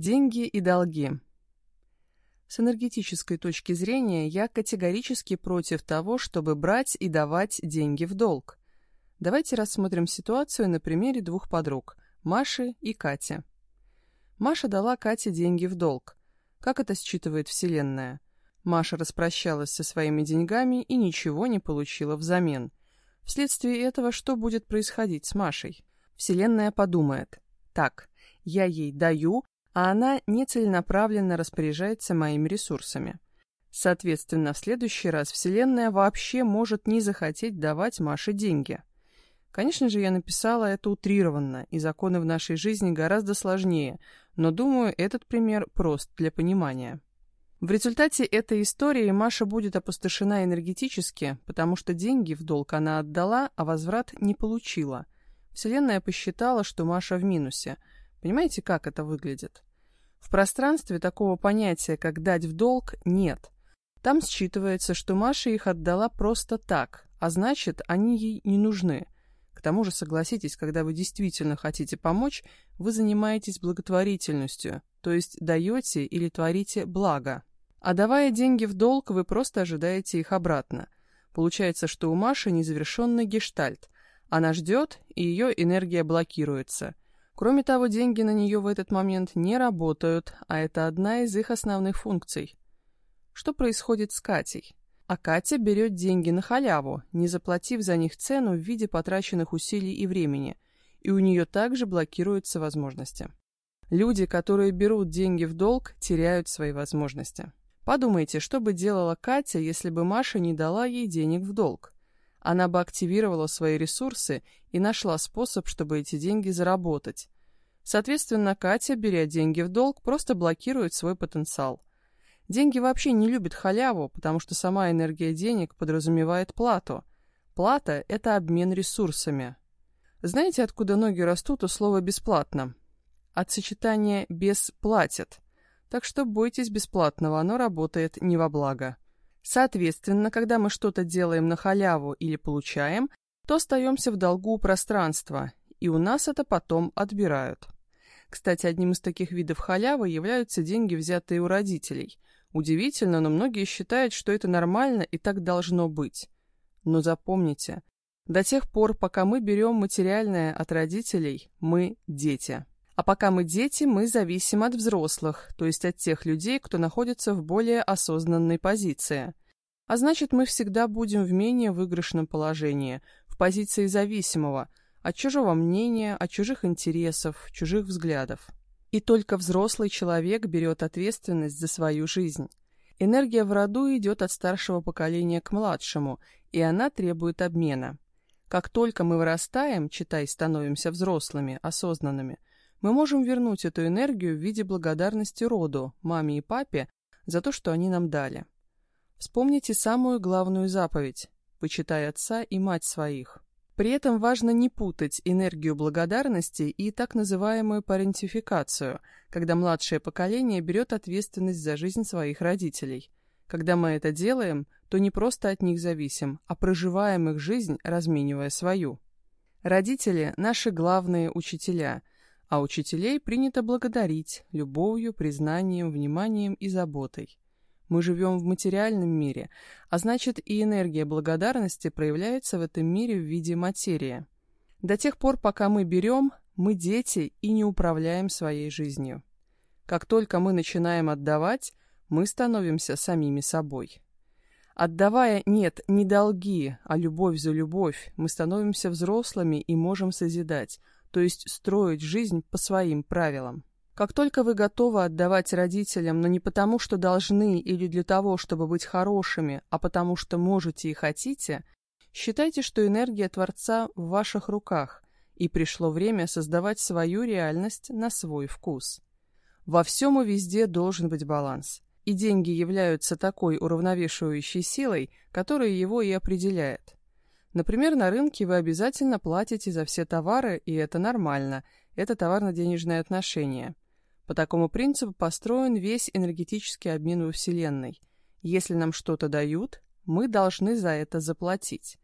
Деньги и долги. С энергетической точки зрения я категорически против того, чтобы брать и давать деньги в долг. Давайте рассмотрим ситуацию на примере двух подруг – Маши и Кати. Маша дала Кате деньги в долг. Как это считывает Вселенная? Маша распрощалась со своими деньгами и ничего не получила взамен. Вследствие этого что будет происходить с Машей? Вселенная подумает. Так, я ей даю, а она нецеленаправленно распоряжается моими ресурсами. Соответственно, в следующий раз Вселенная вообще может не захотеть давать Маше деньги. Конечно же, я написала это утрированно, и законы в нашей жизни гораздо сложнее, но думаю, этот пример прост для понимания. В результате этой истории Маша будет опустошена энергетически, потому что деньги в долг она отдала, а возврат не получила. Вселенная посчитала, что Маша в минусе – Понимаете, как это выглядит? В пространстве такого понятия, как «дать в долг», нет. Там считывается, что Маша их отдала просто так, а значит, они ей не нужны. К тому же, согласитесь, когда вы действительно хотите помочь, вы занимаетесь благотворительностью, то есть даете или творите благо. А давая деньги в долг, вы просто ожидаете их обратно. Получается, что у Маши незавершенный гештальт. Она ждет, и ее энергия блокируется. Кроме того, деньги на нее в этот момент не работают, а это одна из их основных функций. Что происходит с Катей? А Катя берет деньги на халяву, не заплатив за них цену в виде потраченных усилий и времени, и у нее также блокируются возможности. Люди, которые берут деньги в долг, теряют свои возможности. Подумайте, что бы делала Катя, если бы Маша не дала ей денег в долг? Она бы активировала свои ресурсы и нашла способ, чтобы эти деньги заработать. Соответственно, Катя, беря деньги в долг, просто блокирует свой потенциал. Деньги вообще не любят халяву, потому что сама энергия денег подразумевает плату. Плата – это обмен ресурсами. Знаете, откуда ноги растут у слова «бесплатно»? От сочетания «без платит». Так что бойтесь бесплатного, оно работает не во благо. Соответственно, когда мы что-то делаем на халяву или получаем, то остаемся в долгу у пространства, и у нас это потом отбирают. Кстати, одним из таких видов халявы являются деньги, взятые у родителей. Удивительно, но многие считают, что это нормально и так должно быть. Но запомните, до тех пор, пока мы берем материальное от родителей, мы дети. А пока мы дети, мы зависим от взрослых, то есть от тех людей, кто находится в более осознанной позиции. А значит, мы всегда будем в менее выигрышном положении, в позиции зависимого, от чужого мнения, от чужих интересов, чужих взглядов. И только взрослый человек берет ответственность за свою жизнь. Энергия в роду идет от старшего поколения к младшему, и она требует обмена. Как только мы вырастаем, читай, становимся взрослыми, осознанными – мы можем вернуть эту энергию в виде благодарности роду, маме и папе, за то, что они нам дали. Вспомните самую главную заповедь «Почитай отца и мать своих». При этом важно не путать энергию благодарности и так называемую парентификацию, когда младшее поколение берет ответственность за жизнь своих родителей. Когда мы это делаем, то не просто от них зависим, а проживаем их жизнь, разменивая свою. Родители – наши главные учителя – а учителей принято благодарить любовью, признанием, вниманием и заботой. Мы живем в материальном мире, а значит и энергия благодарности проявляется в этом мире в виде материи. До тех пор, пока мы берем, мы дети и не управляем своей жизнью. Как только мы начинаем отдавать, мы становимся самими собой. Отдавая нет, не долги, а любовь за любовь, мы становимся взрослыми и можем созидать, то есть строить жизнь по своим правилам. Как только вы готовы отдавать родителям, но не потому, что должны или для того, чтобы быть хорошими, а потому что можете и хотите, считайте, что энергия Творца в ваших руках, и пришло время создавать свою реальность на свой вкус. Во всем и везде должен быть баланс, и деньги являются такой уравновешивающей силой, которая его и определяет. Например, на рынке вы обязательно платите за все товары, и это нормально. Это товарно-денежные отношения. По такому принципу построен весь энергетический обмен во Вселенной. Если нам что-то дают, мы должны за это заплатить.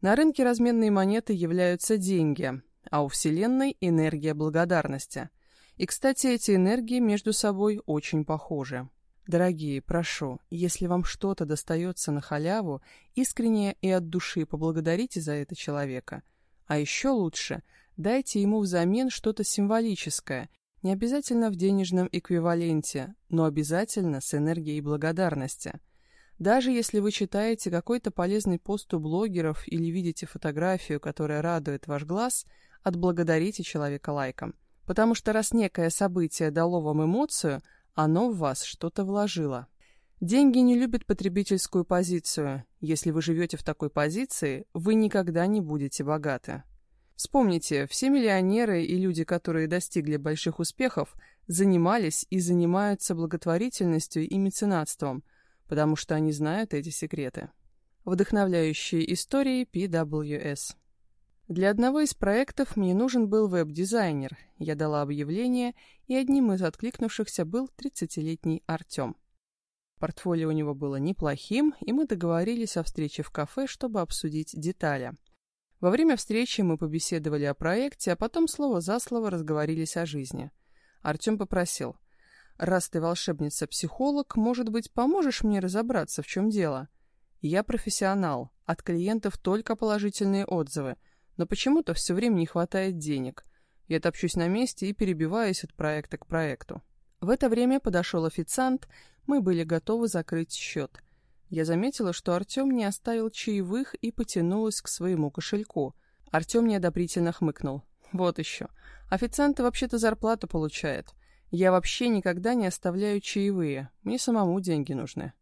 На рынке разменные монеты являются деньги, а у Вселенной – энергия благодарности. И, кстати, эти энергии между собой очень похожи. Дорогие, прошу, если вам что-то достается на халяву, искренне и от души поблагодарите за это человека. А еще лучше, дайте ему взамен что-то символическое, не обязательно в денежном эквиваленте, но обязательно с энергией благодарности. Даже если вы читаете какой-то полезный пост у блогеров или видите фотографию, которая радует ваш глаз, отблагодарите человека лайком. Потому что раз некое событие дало вам эмоцию – оно в вас что-то вложило. Деньги не любят потребительскую позицию. Если вы живете в такой позиции, вы никогда не будете богаты. Вспомните, все миллионеры и люди, которые достигли больших успехов, занимались и занимаются благотворительностью и меценатством, потому что они знают эти секреты. Вдохновляющие истории PWS для одного из проектов мне нужен был веб-дизайнер. Я дала объявление, и одним из откликнувшихся был 30-летний Артем. Портфолио у него было неплохим, и мы договорились о встрече в кафе, чтобы обсудить детали. Во время встречи мы побеседовали о проекте, а потом слово за слово разговорились о жизни. Артем попросил, «Раз ты волшебница-психолог, может быть, поможешь мне разобраться, в чем дело? Я профессионал, от клиентов только положительные отзывы – но почему-то все время не хватает денег. Я топчусь на месте и перебиваюсь от проекта к проекту. В это время подошел официант, мы были готовы закрыть счет. Я заметила, что Артем не оставил чаевых и потянулась к своему кошельку. Артем неодобрительно хмыкнул. Вот еще. Официанты вообще-то зарплату получают. Я вообще никогда не оставляю чаевые. Мне самому деньги нужны.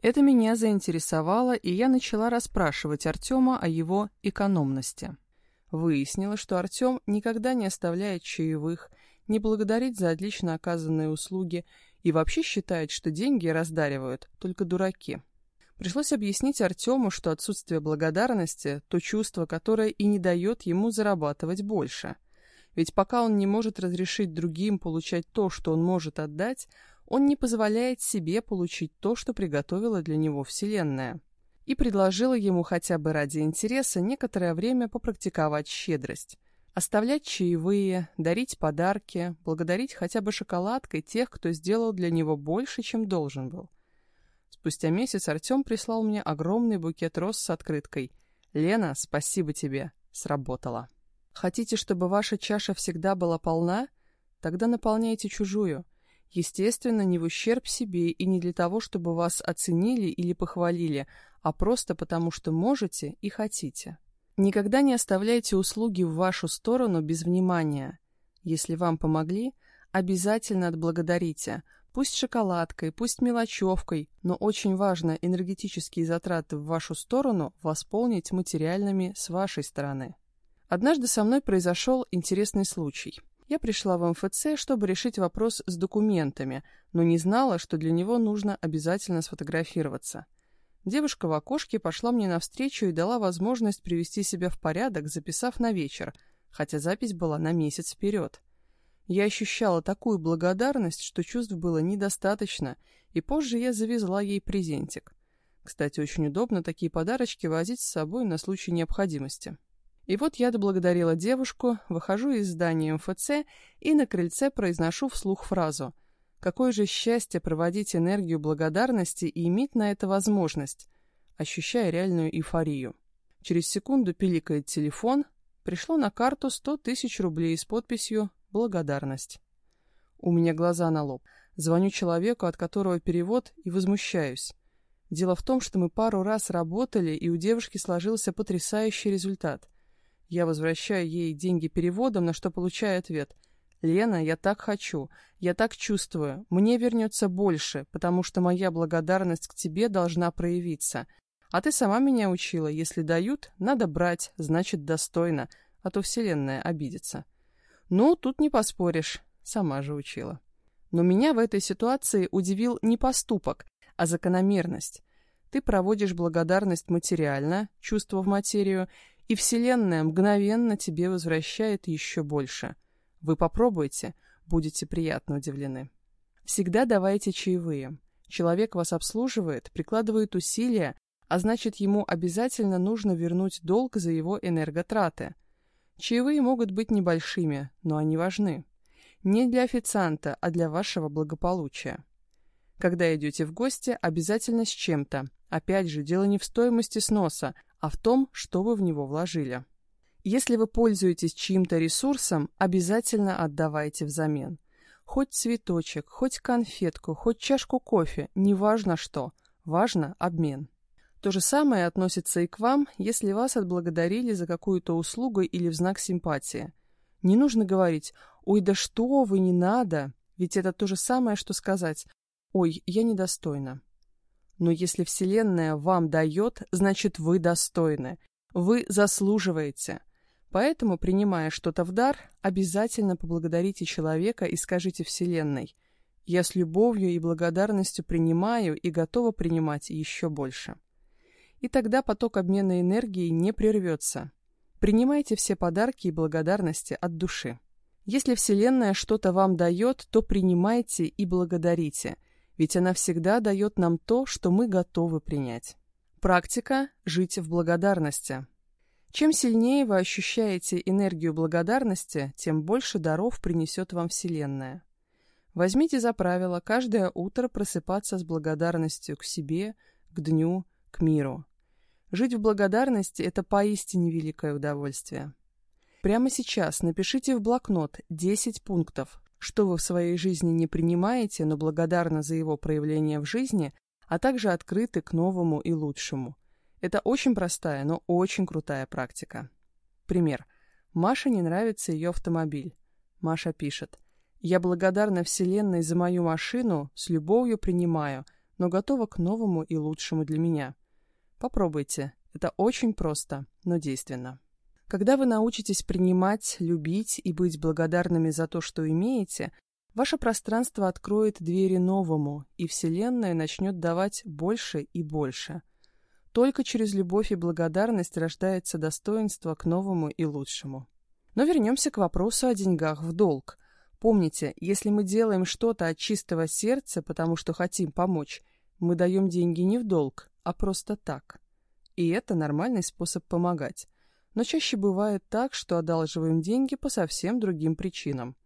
Это меня заинтересовало, и я начала расспрашивать Артема о его экономности. Выяснила, что Артем никогда не оставляет чаевых, не благодарит за отлично оказанные услуги и вообще считает, что деньги раздаривают только дураки. Пришлось объяснить Артему, что отсутствие благодарности – то чувство, которое и не дает ему зарабатывать больше. Ведь пока он не может разрешить другим получать то, что он может отдать, он не позволяет себе получить то, что приготовила для него Вселенная, и предложила ему хотя бы ради интереса некоторое время попрактиковать щедрость. Оставлять чаевые, дарить подарки, благодарить хотя бы шоколадкой тех, кто сделал для него больше, чем должен был. Спустя месяц Артем прислал мне огромный букет роз с открыткой. «Лена, спасибо тебе. Сработало». Хотите, чтобы ваша чаша всегда была полна? Тогда наполняйте чужую – Естественно, не в ущерб себе и не для того, чтобы вас оценили или похвалили, а просто потому, что можете и хотите. Никогда не оставляйте услуги в вашу сторону без внимания. Если вам помогли, обязательно отблагодарите. Пусть шоколадкой, пусть мелочевкой, но очень важно энергетические затраты в вашу сторону восполнить материальными с вашей стороны. Однажды со мной произошел интересный случай. Я пришла в МФЦ, чтобы решить вопрос с документами, но не знала, что для него нужно обязательно сфотографироваться. Девушка в окошке пошла мне навстречу и дала возможность привести себя в порядок, записав на вечер, хотя запись была на месяц вперед. Я ощущала такую благодарность, что чувств было недостаточно, и позже я завезла ей презентик. Кстати, очень удобно такие подарочки возить с собой на случай необходимости. И вот я доблагодарила девушку, выхожу из здания МФЦ и на крыльце произношу вслух фразу «Какое же счастье проводить энергию благодарности и иметь на это возможность», ощущая реальную эйфорию. Через секунду пиликает телефон, пришло на карту 100 тысяч рублей с подписью «Благодарность». У меня глаза на лоб. Звоню человеку, от которого перевод, и возмущаюсь. Дело в том, что мы пару раз работали, и у девушки сложился потрясающий результат – я возвращаю ей деньги переводом, на что получаю ответ. «Лена, я так хочу, я так чувствую, мне вернется больше, потому что моя благодарность к тебе должна проявиться. А ты сама меня учила, если дают, надо брать, значит достойно, а то вселенная обидится». Ну, тут не поспоришь, сама же учила. Но меня в этой ситуации удивил не поступок, а закономерность. Ты проводишь благодарность материально, чувство в материю, и Вселенная мгновенно тебе возвращает еще больше. Вы попробуйте, будете приятно удивлены. Всегда давайте чаевые. Человек вас обслуживает, прикладывает усилия, а значит ему обязательно нужно вернуть долг за его энерготраты. Чаевые могут быть небольшими, но они важны. не для официанта, а для вашего благополучия. Когда идете в гости, обязательно с чем-то. Опять же, дело не в стоимости сноса, а в том, что вы в него вложили. Если вы пользуетесь чьим-то ресурсом, обязательно отдавайте взамен. Хоть цветочек, хоть конфетку, хоть чашку кофе, неважно что, важно обмен. То же самое относится и к вам, если вас отблагодарили за какую-то услугу или в знак симпатии. Не нужно говорить «Ой, да что вы, не надо!» Ведь это то же самое, что сказать «Ой, я недостойна». Но если Вселенная вам дает, значит вы достойны. Вы заслуживаете. Поэтому, принимая что-то в дар, обязательно поблагодарите человека и скажите Вселенной «Я с любовью и благодарностью принимаю и готова принимать еще больше». И тогда поток обмена энергией не прервется. Принимайте все подарки и благодарности от души. Если Вселенная что-то вам дает, то принимайте и благодарите, ведь она всегда дает нам то, что мы готовы принять. Практика – жить в благодарности. Чем сильнее вы ощущаете энергию благодарности, тем больше даров принесет вам Вселенная. Возьмите за правило каждое утро просыпаться с благодарностью к себе, к дню, к миру. Жить в благодарности – это поистине великое удовольствие. Прямо сейчас напишите в блокнот 10 пунктов, что вы в своей жизни не принимаете, но благодарны за его проявление в жизни, а также открыты к новому и лучшему. Это очень простая, но очень крутая практика. Пример. Маше не нравится ее автомобиль. Маша пишет. «Я благодарна Вселенной за мою машину, с любовью принимаю, но готова к новому и лучшему для меня». Попробуйте. Это очень просто, но действенно. Когда вы научитесь принимать, любить и быть благодарными за то, что имеете, ваше пространство откроет двери новому, и Вселенная начнет давать больше и больше. Только через любовь и благодарность рождается достоинство к новому и лучшему. Но вернемся к вопросу о деньгах в долг. Помните, если мы делаем что-то от чистого сердца, потому что хотим помочь, мы даем деньги не в долг, а просто так. И это нормальный способ помогать. Но чаще бывает так, что одалживаем деньги по совсем другим причинам.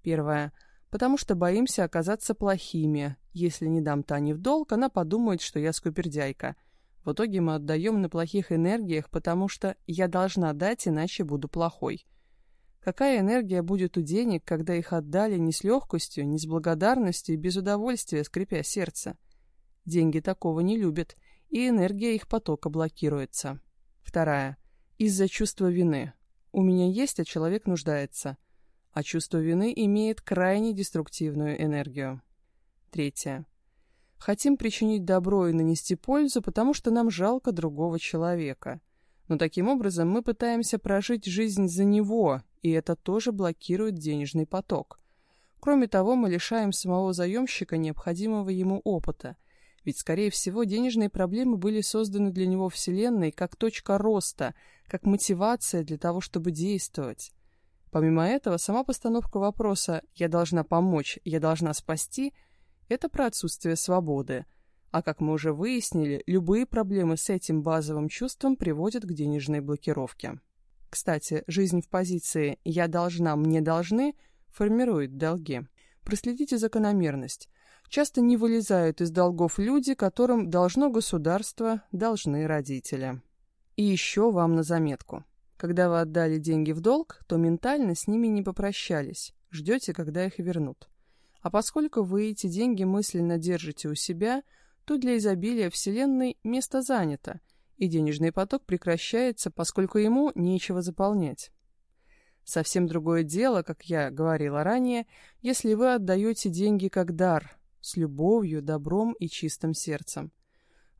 Первое. Потому что боимся оказаться плохими. Если не дам Тане в долг, она подумает, что я скупердяйка. В итоге мы отдаем на плохих энергиях, потому что я должна дать, иначе буду плохой. Какая энергия будет у денег, когда их отдали не с легкостью, не с благодарностью и без удовольствия, скрипя сердце? Деньги такого не любят, и энергия их потока блокируется. Вторая. Из-за чувства вины. У меня есть, а человек нуждается. А чувство вины имеет крайне деструктивную энергию. Третье. Хотим причинить добро и нанести пользу, потому что нам жалко другого человека. Но таким образом мы пытаемся прожить жизнь за него, и это тоже блокирует денежный поток. Кроме того, мы лишаем самого заемщика необходимого ему опыта – ведь, скорее всего, денежные проблемы были созданы для него Вселенной как точка роста, как мотивация для того, чтобы действовать. Помимо этого, сама постановка вопроса «я должна помочь, я должна спасти» — это про отсутствие свободы. А как мы уже выяснили, любые проблемы с этим базовым чувством приводят к денежной блокировке. Кстати, жизнь в позиции «я должна, мне должны» формирует долги. Проследите закономерность часто не вылезают из долгов люди, которым должно государство, должны родители. И еще вам на заметку. Когда вы отдали деньги в долг, то ментально с ними не попрощались, ждете, когда их вернут. А поскольку вы эти деньги мысленно держите у себя, то для изобилия Вселенной место занято, и денежный поток прекращается, поскольку ему нечего заполнять. Совсем другое дело, как я говорила ранее, если вы отдаете деньги как дар, с любовью, добром и чистым сердцем.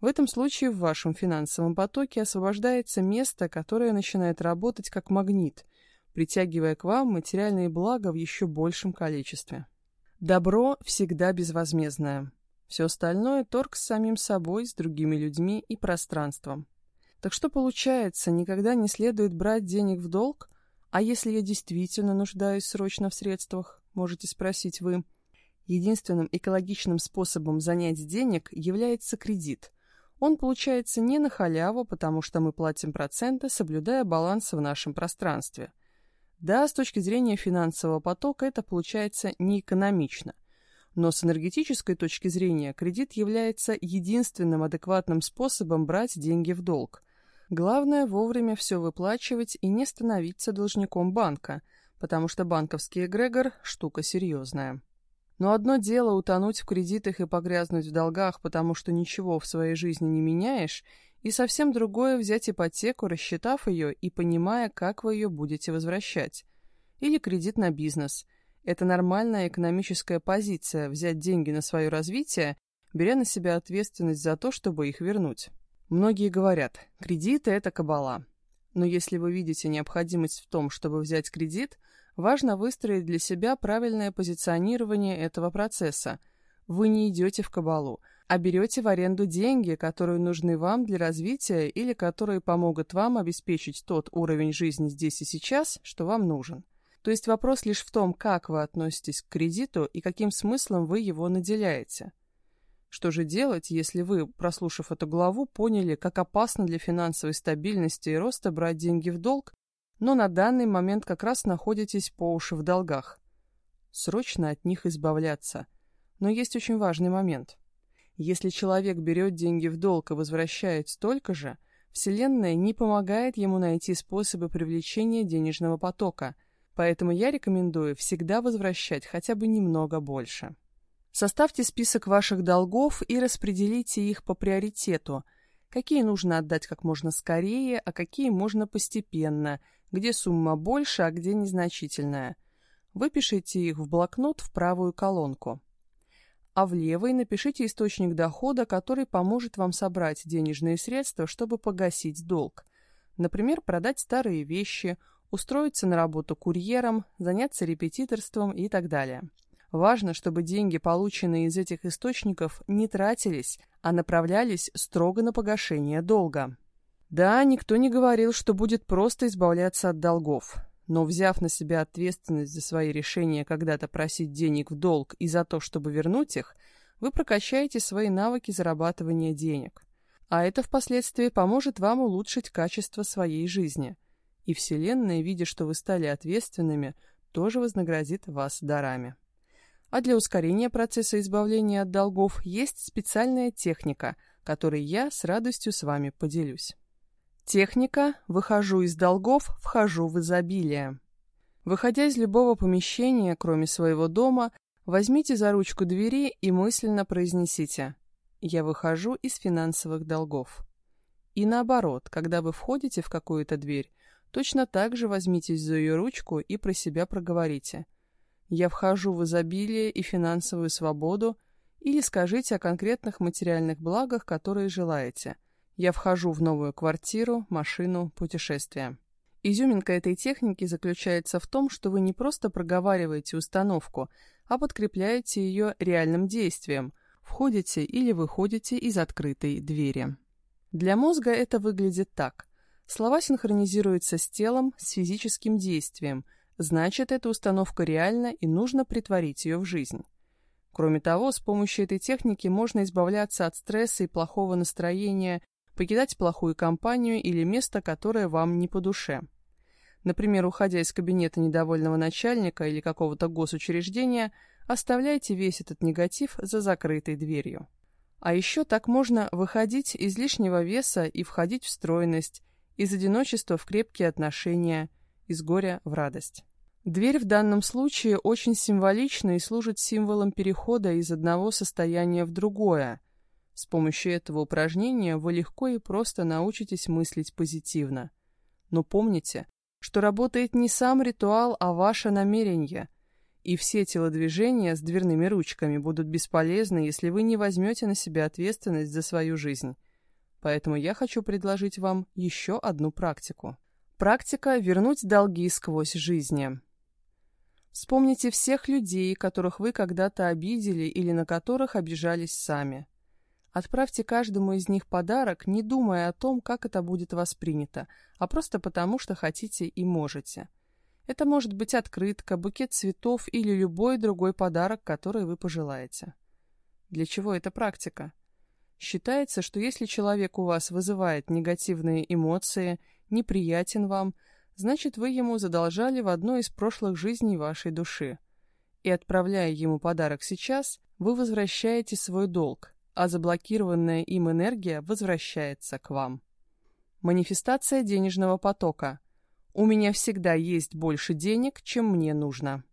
В этом случае в вашем финансовом потоке освобождается место, которое начинает работать как магнит, притягивая к вам материальные блага в еще большем количестве. Добро всегда безвозмездное. Все остальное – торг с самим собой, с другими людьми и пространством. Так что получается, никогда не следует брать денег в долг? А если я действительно нуждаюсь срочно в средствах, можете спросить вы – Единственным экологичным способом занять денег является кредит. Он получается не на халяву, потому что мы платим проценты, соблюдая баланс в нашем пространстве. Да, с точки зрения финансового потока это получается неэкономично. Но с энергетической точки зрения кредит является единственным адекватным способом брать деньги в долг. Главное вовремя все выплачивать и не становиться должником банка, потому что банковский эгрегор – штука серьезная. Но одно дело утонуть в кредитах и погрязнуть в долгах, потому что ничего в своей жизни не меняешь, и совсем другое взять ипотеку, рассчитав ее и понимая, как вы ее будете возвращать. Или кредит на бизнес – это нормальная экономическая позиция – взять деньги на свое развитие, беря на себя ответственность за то, чтобы их вернуть. Многие говорят, кредиты – это кабала. Но если вы видите необходимость в том, чтобы взять кредит, важно выстроить для себя правильное позиционирование этого процесса. Вы не идете в кабалу, а берете в аренду деньги, которые нужны вам для развития или которые помогут вам обеспечить тот уровень жизни здесь и сейчас, что вам нужен. То есть вопрос лишь в том, как вы относитесь к кредиту и каким смыслом вы его наделяете. Что же делать, если вы, прослушав эту главу, поняли, как опасно для финансовой стабильности и роста брать деньги в долг, но на данный момент как раз находитесь по уши в долгах? Срочно от них избавляться. Но есть очень важный момент. Если человек берет деньги в долг и возвращает столько же, Вселенная не помогает ему найти способы привлечения денежного потока – Поэтому я рекомендую всегда возвращать хотя бы немного больше. Составьте список ваших долгов и распределите их по приоритету. Какие нужно отдать как можно скорее, а какие можно постепенно, где сумма больше, а где незначительная. Выпишите их в блокнот в правую колонку. А в левой напишите источник дохода, который поможет вам собрать денежные средства, чтобы погасить долг. Например, продать старые вещи – устроиться на работу курьером, заняться репетиторством и так далее. Важно, чтобы деньги, полученные из этих источников, не тратились, а направлялись строго на погашение долга. Да, никто не говорил, что будет просто избавляться от долгов. Но взяв на себя ответственность за свои решения когда-то просить денег в долг и за то, чтобы вернуть их, вы прокачаете свои навыки зарабатывания денег. А это впоследствии поможет вам улучшить качество своей жизни – и Вселенная, видя, что вы стали ответственными, тоже вознаградит вас дарами. А для ускорения процесса избавления от долгов есть специальная техника, которой я с радостью с вами поделюсь. Техника «Выхожу из долгов, вхожу в изобилие». Выходя из любого помещения, кроме своего дома, возьмите за ручку двери и мысленно произнесите «Я выхожу из финансовых долгов». И наоборот, когда вы входите в какую-то дверь, Точно так же возьмитесь за ее ручку и про себя проговорите. «Я вхожу в изобилие и финансовую свободу» или скажите о конкретных материальных благах, которые желаете. «Я вхожу в новую квартиру, машину, путешествие». Изюминка этой техники заключается в том, что вы не просто проговариваете установку, а подкрепляете ее реальным действием, входите или выходите из открытой двери. Для мозга это выглядит так. Слова синхронизируются с телом, с физическим действием, значит, эта установка реальна и нужно притворить ее в жизнь. Кроме того, с помощью этой техники можно избавляться от стресса и плохого настроения, покидать плохую компанию или место, которое вам не по душе. Например, уходя из кабинета недовольного начальника или какого-то госучреждения, оставляйте весь этот негатив за закрытой дверью. А еще так можно выходить из лишнего веса и входить в стройность, из одиночества в крепкие отношения, из горя в радость. Дверь в данном случае очень символична и служит символом перехода из одного состояния в другое. С помощью этого упражнения вы легко и просто научитесь мыслить позитивно. Но помните, что работает не сам ритуал, а ваше намерение. И все телодвижения с дверными ручками будут бесполезны, если вы не возьмете на себя ответственность за свою жизнь. Поэтому я хочу предложить вам еще одну практику. Практика «Вернуть долги сквозь жизни». Вспомните всех людей, которых вы когда-то обидели или на которых обижались сами. Отправьте каждому из них подарок, не думая о том, как это будет воспринято, а просто потому, что хотите и можете. Это может быть открытка, букет цветов или любой другой подарок, который вы пожелаете. Для чего эта практика? Считается, что если человек у вас вызывает негативные эмоции, неприятен вам, значит, вы ему задолжали в одной из прошлых жизней вашей души. И отправляя ему подарок сейчас, вы возвращаете свой долг, а заблокированная им энергия возвращается к вам. Манифестация денежного потока. У меня всегда есть больше денег, чем мне нужно.